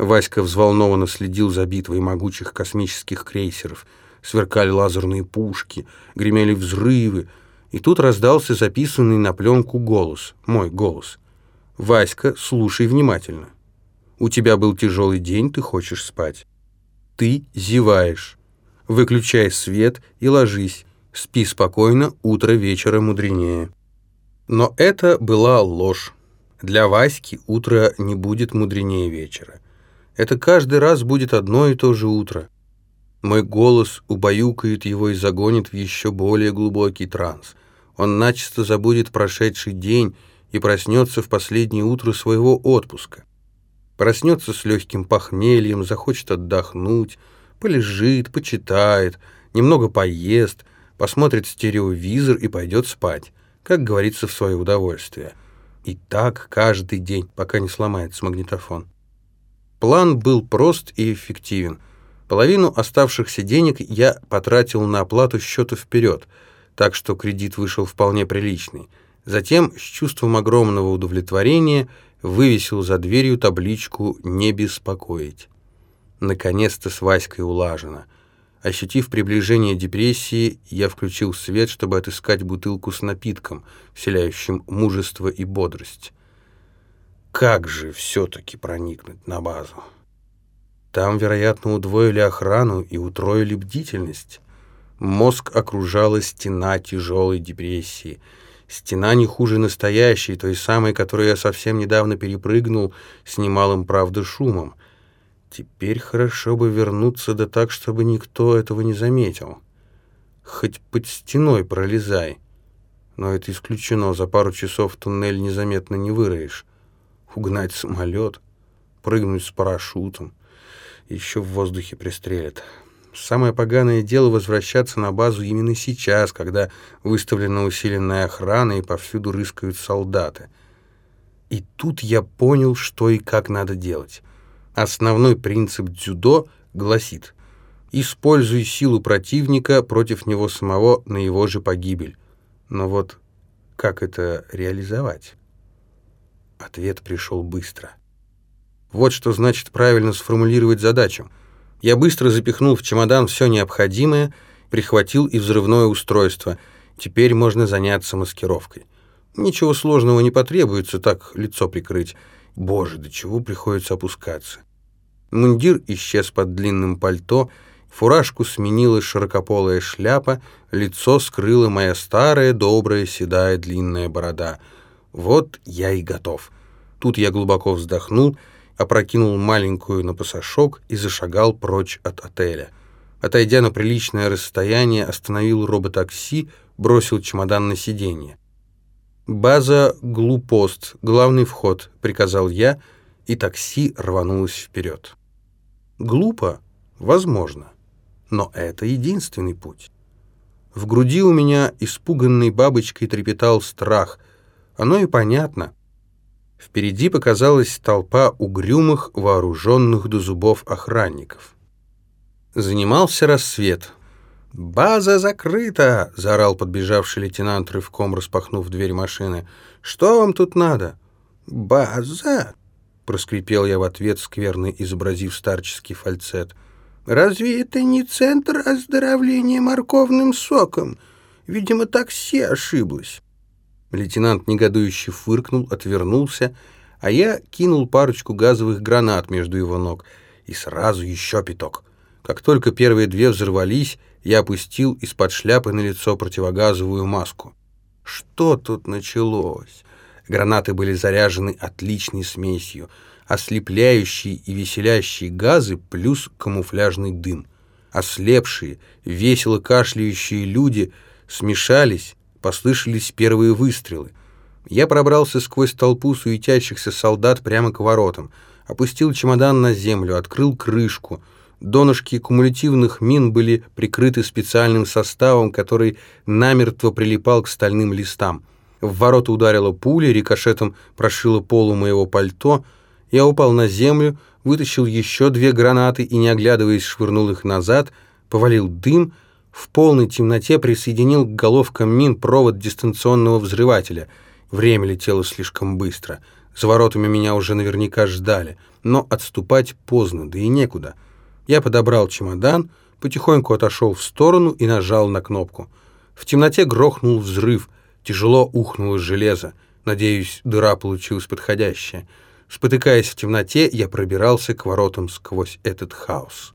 Васька взволнованно следил за битвой могучих космических крейсеров. Сверкали лазерные пушки, гремели взрывы. И тут раздался записанный на пленку голос, мой голос. «Васька, слушай внимательно. У тебя был тяжелый день, ты хочешь спать. Ты зеваешь. Выключай свет и ложись. Спи спокойно, утро вечера мудренее». Но это была ложь. Для Васьки утро не будет мудренее вечера. Это каждый раз будет одно и то же утро. Мой голос убаюкает его и загонит в еще более глубокий транс. Он начисто забудет прошедший день и проснется в последнее утро своего отпуска. Проснется с легким похмельем, захочет отдохнуть, полежит, почитает, немного поест, посмотрит стереовизор и пойдет спать, как говорится, в свое удовольствие. И так каждый день, пока не сломается магнитофон. План был прост и эффективен. Половину оставшихся денег я потратил на оплату счета вперед, так что кредит вышел вполне приличный. Затем, с чувством огромного удовлетворения, вывесил за дверью табличку «Не беспокоить». Наконец-то с Васькой улажено. Ощутив приближение депрессии, я включил свет, чтобы отыскать бутылку с напитком, вселяющим мужество и бодрость. Как же все-таки проникнуть на базу? Там, вероятно, удвоили охрану и утроили бдительность. Мозг окружала стена тяжелой депрессии. Стена не хуже настоящей, той самой, которую я совсем недавно перепрыгнул с немалым, правда, шумом. Теперь хорошо бы вернуться да так, чтобы никто этого не заметил. Хоть под стеной пролезай. Но это исключено, за пару часов туннель незаметно не выроешь угнать самолет, прыгнуть с парашютом, еще в воздухе пристрелят. Самое поганое дело возвращаться на базу именно сейчас, когда выставлена усиленная охрана и повсюду рыскают солдаты. И тут я понял, что и как надо делать. Основной принцип дзюдо гласит «Используй силу противника против него самого на его же погибель». Но вот как это реализовать? Ответ пришел быстро. Вот что значит правильно сформулировать задачу. Я быстро запихнул в чемодан все необходимое, прихватил и взрывное устройство. Теперь можно заняться маскировкой. Ничего сложного не потребуется, так лицо прикрыть. Боже, до чего приходится опускаться. Мундир исчез под длинным пальто, фуражку сменила широкополая шляпа, лицо скрыла моя старая, добрая, седая, длинная борода — вот я и готов. Тут я глубоко вздохнул, опрокинул маленькую на пасашок и зашагал прочь от отеля. Отойдя на приличное расстояние, остановил роботакси, бросил чемодан на сиденье. «База Глупост, главный вход», — приказал я, и такси рванулось вперед. Глупо? Возможно. Но это единственный путь. В груди у меня испуганной бабочкой трепетал страх — оно и понятно. Впереди показалась толпа угрюмых, вооруженных до зубов охранников. Занимался рассвет. «База закрыта!» — заорал подбежавший лейтенант, рывком распахнув дверь машины. «Что вам тут надо?» «База!» — проскрипел я в ответ, скверно изобразив старческий фальцет. «Разве это не центр оздоровления морковным соком? Видимо, такси ошиблось». Лейтенант негодующе фыркнул, отвернулся, а я кинул парочку газовых гранат между его ног и сразу еще пяток. Как только первые две взорвались, я опустил из-под шляпы на лицо противогазовую маску. Что тут началось? Гранаты были заряжены отличной смесью, ослепляющие и веселящие газы плюс камуфляжный дым. Ослепшие, весело кашляющие люди смешались Послышались первые выстрелы. Я пробрался сквозь толпу суетящихся солдат прямо к воротам, опустил чемодан на землю, открыл крышку. Донышки кумулятивных мин были прикрыты специальным составом, который намертво прилипал к стальным листам. В ворота ударила пуля, рикошетом прошила полу моего пальто. Я упал на землю, вытащил еще две гранаты и, не оглядываясь, швырнул их назад, повалил дым — в полной темноте присоединил к головкам мин провод дистанционного взрывателя. Время летело слишком быстро. За воротами меня уже наверняка ждали, но отступать поздно, да и некуда. Я подобрал чемодан, потихоньку отошел в сторону и нажал на кнопку. В темноте грохнул взрыв, тяжело ухнуло железо. Надеюсь, дыра получилась подходящая. Спотыкаясь в темноте, я пробирался к воротам сквозь этот хаос.